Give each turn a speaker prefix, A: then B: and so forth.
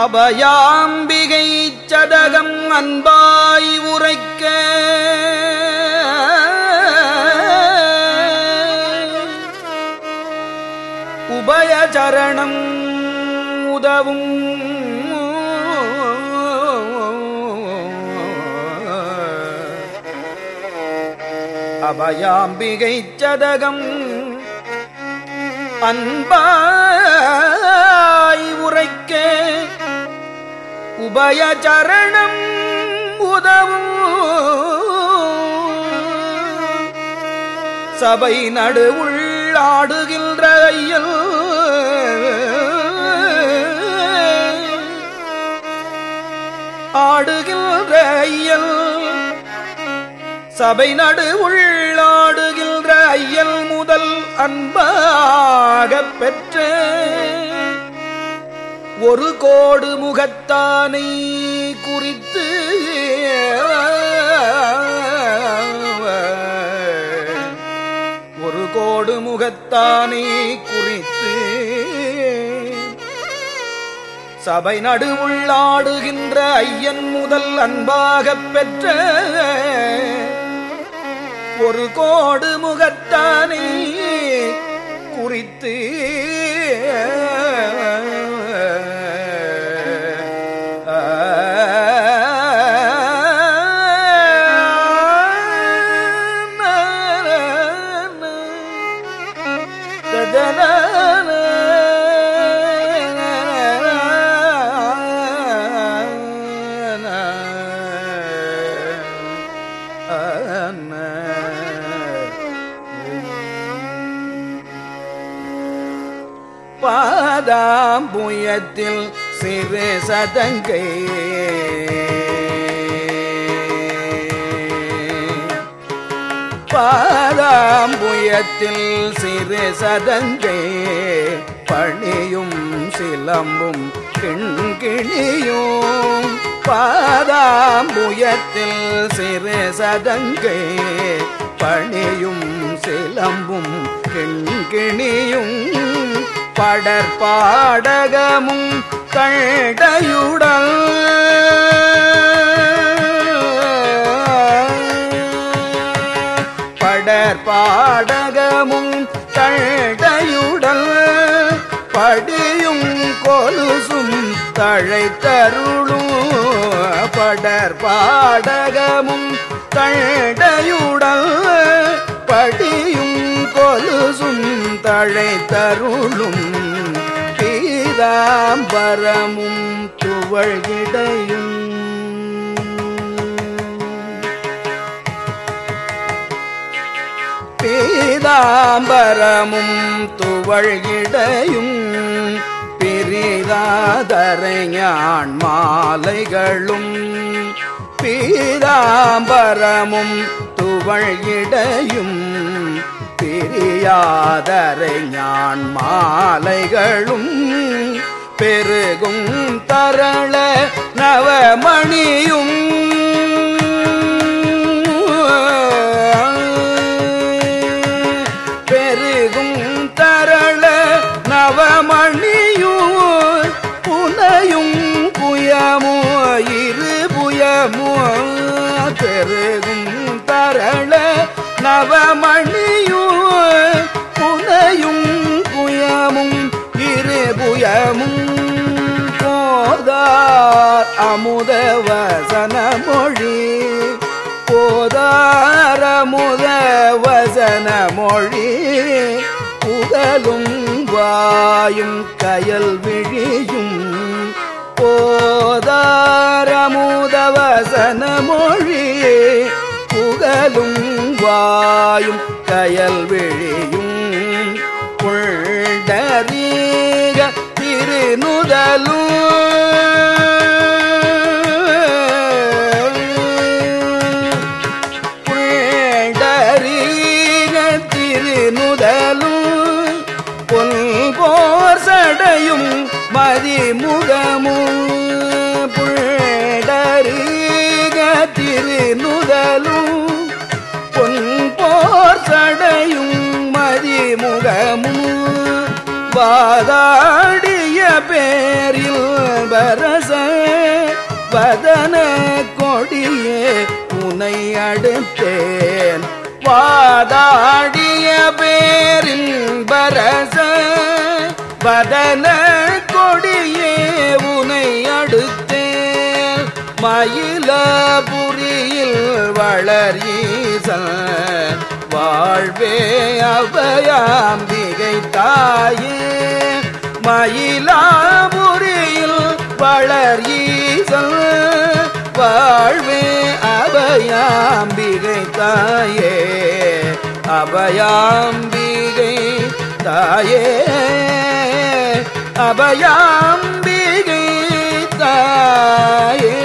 A: அபயாம்பிகை சதகம் அன்பாய் உரைக்க. உபயச்சரணம் உதவும். அபயாம்பிகை சதகம் அன்பாய் உரைக்கே. உபயச்சரணம் உதவும். சபை நடு ஆடுகின்ற ஐயல் ஆடுகின்ற ஐயல் சபை நடு உள்ளாடுகின்ற ஐயல் முதல் அன்பாகப் பெற்ற ஒரு கோடு முகத்தானை குறித்து ஒரு கோடு முகத்தானை குறித்து சபை நடுவுள்ளாடுகின்ற ஐயன் முதல் அன்பாகப் பெற்ற ஒரு கோடு முகத்தானை குறித்து பாதாம்புயத்தில் சிறு சதங்கை. பாதாம்புயத்தில் சிறு சதங்கை. பணியும் சிலம்பும் கிண்கிணியும். பா பாதாம்புயத்தில் சிறு சதங்கை பணியும் சிலம்பும் கிண்கிணியும் படற்பாடகமும் கொடியும் கொலுசும் தழைத்தருளும். படற்பாடகமும் கண்டையுடல் படியும் கொலுசும் தழைத்தருளும். பீதாம்பரமும் துவழ்கிடையும் பீதாம்பரமும் துவழ்கிடையும் பிரிதாதரையான் மாலைகளும் பீதாம்பரமும் துவழ்கிடையும் பிரியாதரையான் மாலைகளும் பெருகும் தரள நவமணியும் நவமணியும் புனையும் புயமும் இரு புயமும் போதார் அமுத வசன மொழி. போதார் அமுத வசன மொழி. புகழும் வாயும் கயல் விழியும். போதாரமுத வசன மொழி. புகழும் வாயும் கயல் விழியும் புள்ளரீக திருநுதலும் புள்ளரீக திருநுதலும் பொல்போர் சடையும் மதிமுகமும் பாதாடிய பேரில் பரச வதன கொடியே உனை அடுத்தேன். பாதாடிய பேரில் பரச வதன கொடியே உனை அடுத்தேன். மயிலபு வளர் ஈசன் வாழ்வே அபயாம்பிகை தாயே மயிலாபுரியில் வளர் ஈசன் வாழ்வே அபயாம்பிகை தாயே அபயாம்பிகை தாயே அபயாம்பிகை தாயே